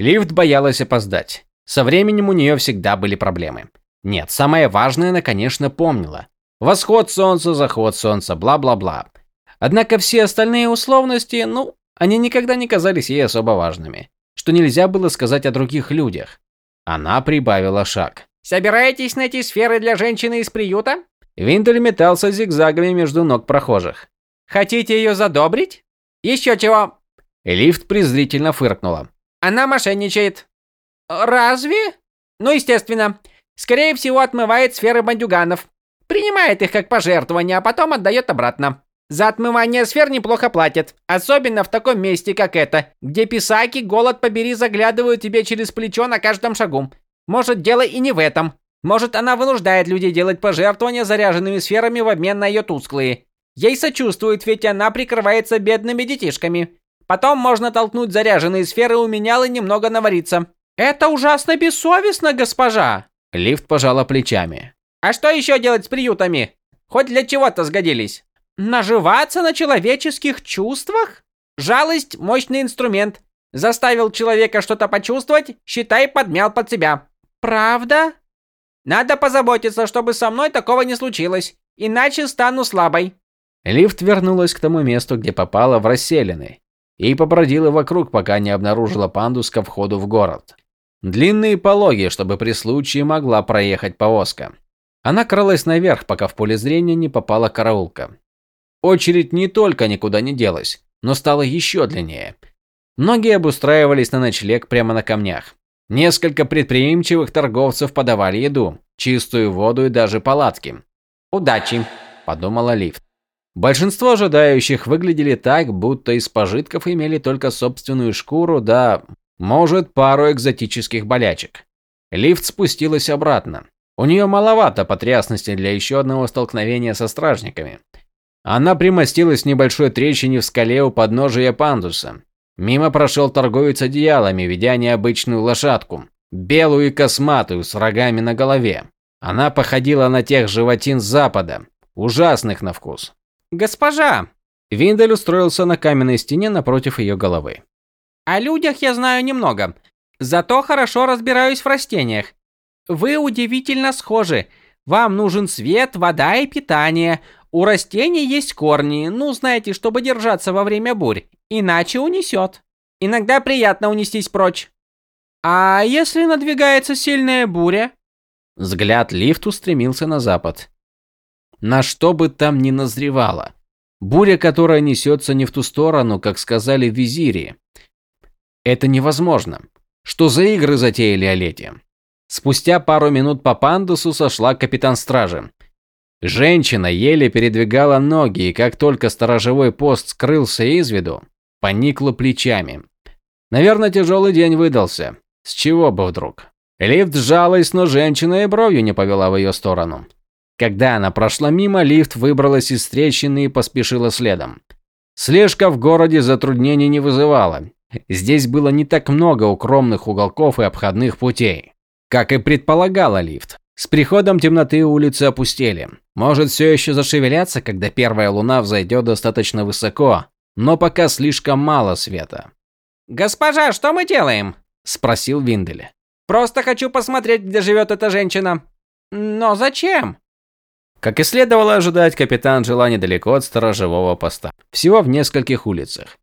Лифт боялась опоздать. Со временем у нее всегда были проблемы. Нет, самое важное она, конечно, помнила. Восход солнца, заход солнца, бла-бла-бла. Однако все остальные условности, ну, они никогда не казались ей особо важными. Что нельзя было сказать о других людях. Она прибавила шаг. «Собираетесь найти сферы для женщины из приюта?» Виндель метался зигзагами между ног прохожих. «Хотите ее задобрить?» «Еще чего?» Лифт презрительно фыркнула. «Она мошенничает». «Разве?» «Ну, естественно. Скорее всего, отмывает сферы бандюганов. Принимает их как пожертвование, а потом отдает обратно. За отмывание сфер неплохо платят, особенно в таком месте, как это, где писаки, голод побери, заглядывают тебе через плечо на каждом шагу. Может, дело и не в этом. Может, она вынуждает людей делать пожертвования заряженными сферами в обмен на ее тусклые. Ей сочувствует, ведь она прикрывается бедными детишками. Потом можно толкнуть заряженные сферы у менял и немного навариться. Это ужасно бессовестно, госпожа. Лифт пожала плечами. А что еще делать с приютами? Хоть для чего-то сгодились. Наживаться на человеческих чувствах? Жалость – мощный инструмент. Заставил человека что-то почувствовать, считай, подмял под себя. Правда? Надо позаботиться, чтобы со мной такого не случилось, иначе стану слабой. Лифт вернулась к тому месту, где попала в расселенный, и побродила вокруг, пока не обнаружила пандус ко входу в город. Длинные пологи, чтобы при случае могла проехать повозка. Она кралась наверх, пока в поле зрения не попала караулка. Очередь не только никуда не делась, но стала еще длиннее. Многие обустраивались на ночлег прямо на камнях. Несколько предприимчивых торговцев подавали еду, чистую воду и даже палатки. «Удачи», – подумала лифт. Большинство ожидающих выглядели так, будто из пожитков имели только собственную шкуру, да, может, пару экзотических болячек. Лифт спустилась обратно. У нее маловато потрясности для еще одного столкновения со стражниками. Она примостилась в небольшой трещине в скале у подножия пандуса. Мимо прошел торговец одеялами, ведя необычную лошадку, белую и косматую, с рогами на голове. Она походила на тех животин с запада, ужасных на вкус. «Госпожа!» Виндель устроился на каменной стене напротив ее головы. «О людях я знаю немного, зато хорошо разбираюсь в растениях. Вы удивительно схожи. Вам нужен свет, вода и питание. У растений есть корни, ну, знаете, чтобы держаться во время бурь, иначе унесет. Иногда приятно унестись прочь. А если надвигается сильная буря? Взгляд лифт устремился на запад. На что бы там ни назревало. Буря, которая несется не в ту сторону, как сказали в визире. Это невозможно. Что за игры затеяли Олети? Спустя пару минут по пандусу сошла капитан стражи. Женщина еле передвигала ноги, и как только сторожевой пост скрылся из виду, поникла плечами. Наверное, тяжелый день выдался. С чего бы вдруг? Лифт сжалась, но женщина и бровью не повела в ее сторону. Когда она прошла мимо, лифт выбралась из трещины и поспешила следом. Слежка в городе затруднений не вызывала. Здесь было не так много укромных уголков и обходных путей. Как и предполагала лифт, с приходом темноты улицы опустели. Может все еще зашевелятся, когда первая луна взойдет достаточно высоко, но пока слишком мало света. «Госпожа, что мы делаем?» – спросил Виндель. «Просто хочу посмотреть, где живет эта женщина». «Но зачем?» Как и следовало ожидать, капитан жила недалеко от сторожевого поста. Всего в нескольких улицах.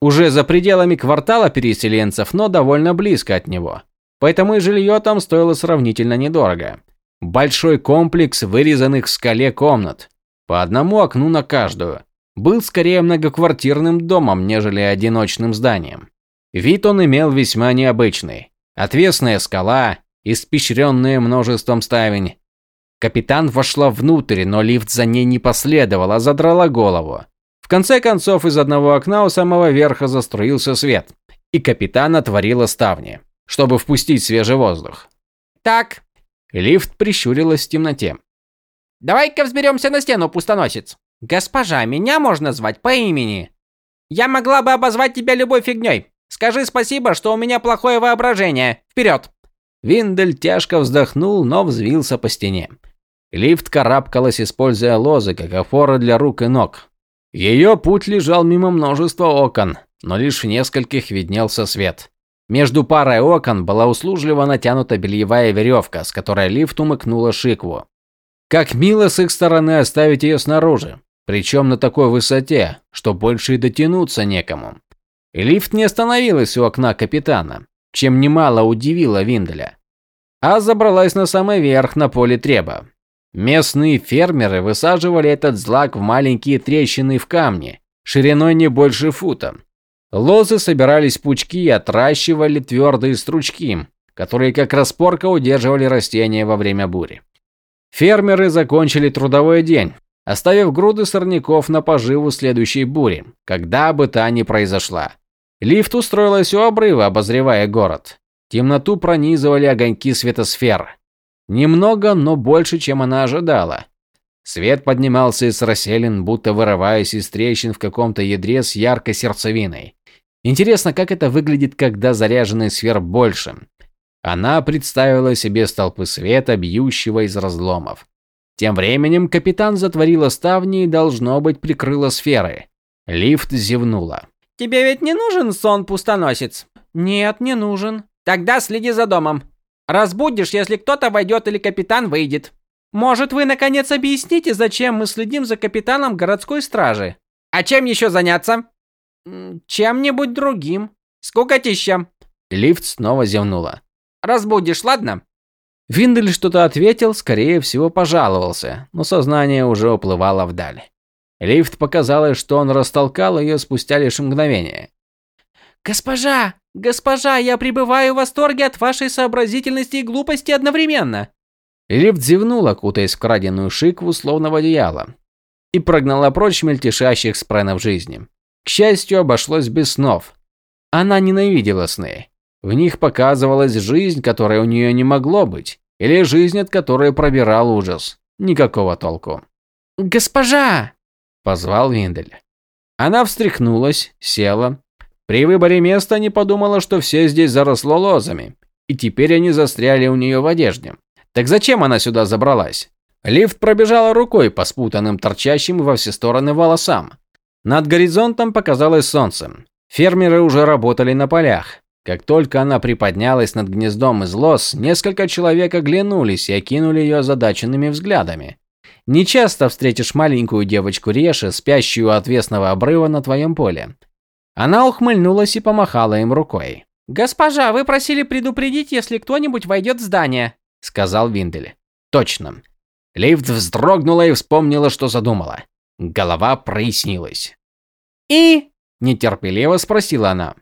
Уже за пределами квартала переселенцев, но довольно близко от него. Поэтому и жилье там стоило сравнительно недорого. Большой комплекс вырезанных в скале комнат, по одному окну на каждую, был скорее многоквартирным домом, нежели одиночным зданием. Вид он имел весьма необычный. Отвесная скала, испещренная множеством ставень. Капитан вошла внутрь, но лифт за ней не последовал, а задрала голову. В конце концов, из одного окна у самого верха заструился свет, и капитан отворила ставни чтобы впустить свежий воздух. Так. Лифт прищурилась в темноте. Давай-ка взберемся на стену, пустоносец. Госпожа, меня можно звать по имени. Я могла бы обозвать тебя любой фигней. Скажи спасибо, что у меня плохое воображение. Вперед. Виндель тяжко вздохнул, но взвился по стене. Лифт карабкалась, используя лозы, как опора для рук и ног. Ее путь лежал мимо множества окон, но лишь в нескольких виднелся свет. Между парой окон была услужливо натянута бельевая веревка, с которой лифт умыкнула Шикву. Как мило с их стороны оставить ее снаружи, причем на такой высоте, что больше и дотянуться некому. Лифт не остановилась у окна капитана, чем немало удивило Винделя, а забралась на самый верх на поле Треба. Местные фермеры высаживали этот злак в маленькие трещины в камне, шириной не больше фута. Лозы собирались пучки и отращивали твердые стручки, которые как распорка удерживали растения во время бури. Фермеры закончили трудовой день, оставив груды сорняков на поживу следующей бури, когда бы та ни произошла. Лифт устроилась у обрыва, обозревая город. Темноту пронизывали огоньки светосфер. Немного, но больше, чем она ожидала. Свет поднимался из расселин, будто вырываясь из трещин в каком-то ядре с яркой сердцевиной. Интересно, как это выглядит, когда заряженных сфер больше. Она представила себе столпы света, бьющего из разломов. Тем временем капитан затворила ставни и, должно быть, прикрыла сферы. Лифт зевнула. «Тебе ведь не нужен сон-пустоносец?» «Нет, не нужен». «Тогда следи за домом. Разбудишь, если кто-то войдет или капитан выйдет». Может, вы наконец объясните, зачем мы следим за капитаном городской стражи? А чем еще заняться? Чем-нибудь другим. Скукотища. Лифт снова зевнула. Разбудишь, ладно? Виндель что-то ответил, скорее всего, пожаловался, но сознание уже уплывало вдаль. Лифт показалось, что он растолкал ее спустя лишь мгновение. «Госпожа! Госпожа, я пребываю в восторге от вашей сообразительности и глупости одновременно!» Лифт зевнул, окутаясь в краденую шикву, словно в одеяло, и прогнала прочь мельтешащих спренов жизни. К счастью, обошлось без снов. Она ненавидела сны. В них показывалась жизнь, которой у нее не могло быть, или жизнь, от которой пробирал ужас. Никакого толку. «Госпожа!» – позвал Виндель. Она встряхнулась, села. При выборе места не подумала, что все здесь заросло лозами, и теперь они застряли у нее в одежде. Так зачем она сюда забралась? Лифт пробежала рукой по спутанным торчащим во все стороны волосам. Над горизонтом показалось солнце. Фермеры уже работали на полях. Как только она приподнялась над гнездом из лос, несколько человек оглянулись и окинули ее озадаченными взглядами. Нечасто встретишь маленькую девочку Реши, спящую у отвесного обрыва на твоем поле. Она ухмыльнулась и помахала им рукой. «Госпожа, вы просили предупредить, если кто-нибудь войдет в здание», сказал Виндель. Точно. Лифт вздрогнула и вспомнила, что задумала. Голова прояснилась. «И?» – нетерпеливо спросила она.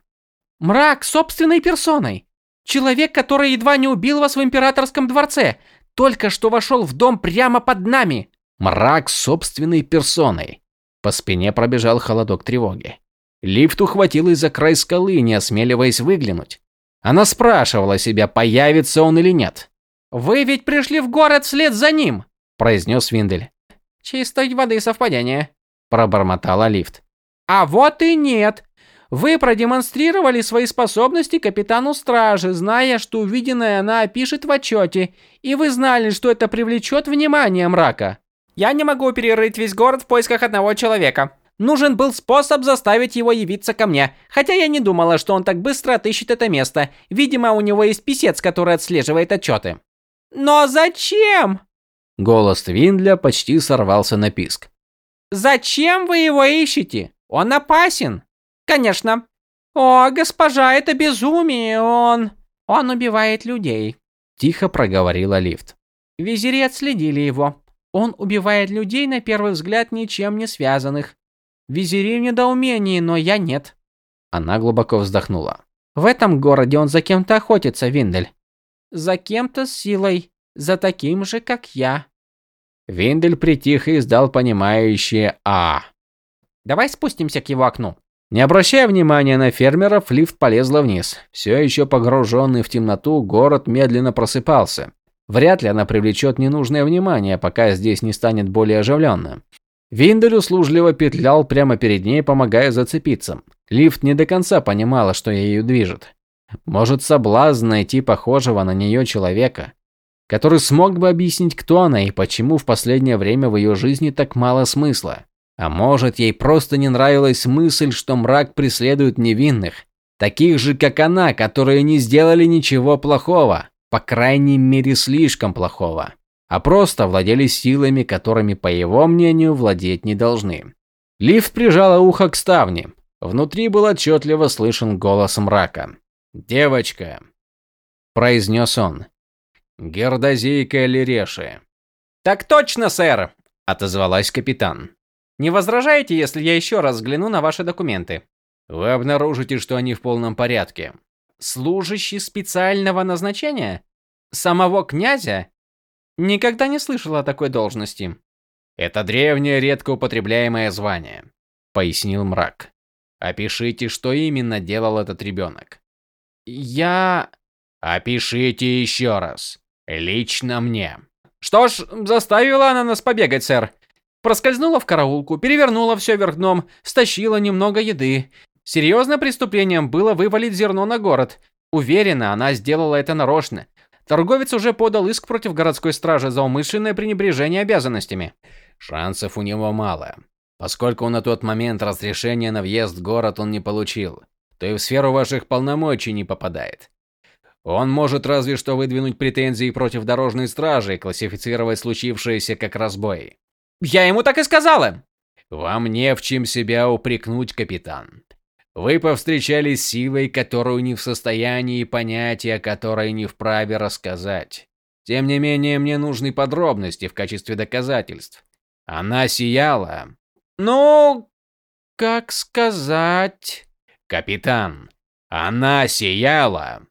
«Мрак собственной персоной. Человек, который едва не убил вас в императорском дворце, только что вошел в дом прямо под нами». Мрак собственной персоной. По спине пробежал холодок тревоги. Лифт ухватилась за край скалы, не осмеливаясь выглянуть. Она спрашивала себя, появится он или нет. «Вы ведь пришли в город вслед за ним», – произнес Виндель. «Чистой воды совпадение», – пробормотала лифт. «А вот и нет. Вы продемонстрировали свои способности капитану стражи, зная, что увиденное она опишет в отчете, и вы знали, что это привлечет внимание мрака». «Я не могу перерыть весь город в поисках одного человека», Нужен был способ заставить его явиться ко мне, хотя я не думала, что он так быстро отыщет это место. Видимо, у него есть писец, который отслеживает отчеты. «Но зачем?» Голос Виндля почти сорвался на писк. «Зачем вы его ищете? Он опасен!» «Конечно!» «О, госпожа, это безумие! Он... он убивает людей!» Тихо проговорила лифт. Визири отследили его. Он убивает людей, на первый взгляд, ничем не связанных. Визири в недоумении, но я нет. Она глубоко вздохнула. В этом городе он за кем-то охотится, Виндель за кем-то с силой, за таким же, как я. Виндель притих и издал понимающее «А». «Давай спустимся к его окну». Не обращая внимания на фермеров, лифт полезла вниз. Все еще погруженный в темноту, город медленно просыпался. Вряд ли она привлечет ненужное внимание, пока здесь не станет более оживленно. Виндель услужливо петлял прямо перед ней, помогая зацепиться. Лифт не до конца понимала, что ею движет. Может, соблазн найти похожего на нее человека, который смог бы объяснить, кто она и почему в последнее время в ее жизни так мало смысла. А может, ей просто не нравилась мысль, что мрак преследует невинных, Таких же, как она, которые не сделали ничего плохого, по крайней мере слишком плохого, а просто владели силами, которыми, по его мнению, владеть не должны. Лифт прижала ухо к ставне. Внутри был отчетливо слышен голос мрака. «Девочка», – произнес он, – «гердозейка Лереши». «Так точно, сэр!» – отозвалась капитан. «Не возражаете, если я еще раз взгляну на ваши документы?» Вы обнаружите, что они в полном порядке. Служащий специального назначения? Самого князя? Никогда не слышал о такой должности. Это древнее, редко употребляемое звание, пояснил мрак. Опишите, что именно делал этот ребенок. Я... Опишите еще раз. Лично мне. Что ж, заставила она нас побегать, сэр. Проскользнула в караулку, перевернула все вверх дном, стащила немного еды. Серьезным преступлением было вывалить зерно на город. Уверена, она сделала это нарочно. Торговец уже подал иск против городской стражи за умышленное пренебрежение обязанностями. Шансов у него мало. Поскольку на тот момент разрешения на въезд в город он не получил, то и в сферу ваших полномочий не попадает. Он может разве что выдвинуть претензии против дорожной стражи и классифицировать случившееся как разбой. Я ему так и сказала. Вам не в чем себя упрекнуть, капитан. Вы повстречались с силой, которую не в состоянии понять и о которой не вправе рассказать. Тем не менее, мне нужны подробности в качестве доказательств. Она сияла. Ну, как сказать? Капитан, она сияла.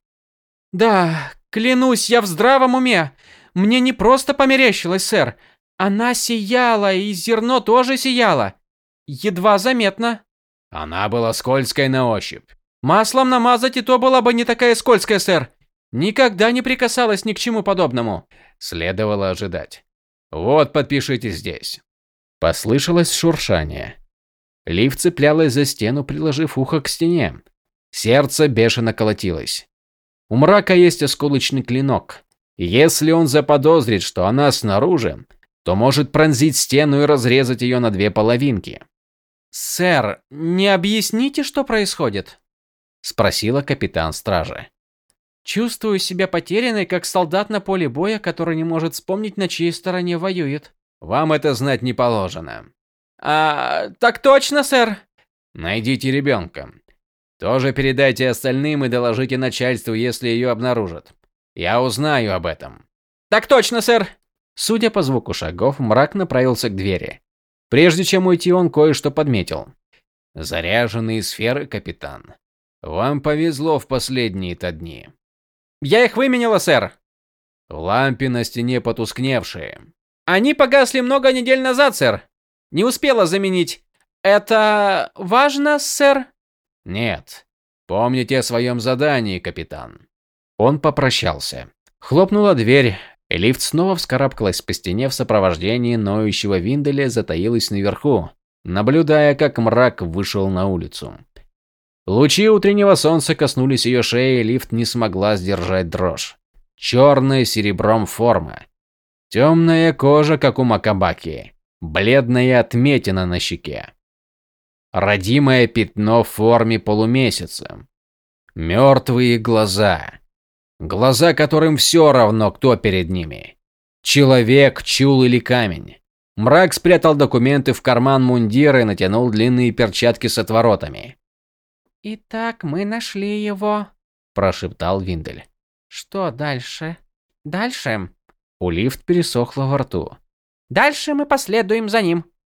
Да, клянусь, я в здравом уме. Мне не просто померещилось, сэр. Она сияла, и зерно тоже сияло. Едва заметно. Она была скользкой на ощупь. Маслом намазать и то была бы не такая скользкая, сэр. Никогда не прикасалась ни к чему подобному. Следовало ожидать. Вот, подпишите здесь. Послышалось шуршание. Лифт цеплялась за стену, приложив ухо к стене. Сердце бешено колотилось. У мрака есть осколочный клинок. Если он заподозрит, что она снаружи, то может пронзить стену и разрезать ее на две половинки. «Сэр, не объясните, что происходит?» – спросила капитан стражи. «Чувствую себя потерянной, как солдат на поле боя, который не может вспомнить, на чьей стороне воюет». «Вам это знать не положено». «А, так точно, сэр». «Найдите ребенка. Тоже передайте остальным и доложите начальству, если ее обнаружат. Я узнаю об этом». «Так точно, сэр». Судя по звуку шагов, мрак направился к двери. Прежде чем уйти, он кое-что подметил. Заряженные сферы, капитан. Вам повезло в последние-то дни. Я их выменяла, сэр. В лампе на стене потускневшие. Они погасли много недель назад, сэр. Не успела заменить. Это важно, сэр? Нет. Помните о своем задании, капитан. Он попрощался. Хлопнула дверь, Лифт снова вскарабкалась по стене в сопровождении ноющего Винделя, затаилась наверху, наблюдая, как мрак вышел на улицу. Лучи утреннего солнца коснулись ее шеи, и лифт не смогла сдержать дрожь. Черная серебром форма. Темная кожа, как у Макабаки. Бледная отметина на щеке. Родимое пятно в форме полумесяца. Мертвые глаза. Глаза, которым все равно, кто перед ними. Человек, чул или камень. Мрак спрятал документы в карман мундира и натянул длинные перчатки с отворотами. «Итак, мы нашли его», – прошептал Виндель. «Что дальше?» «Дальше?» У лифт пересохло во рту. «Дальше мы последуем за ним».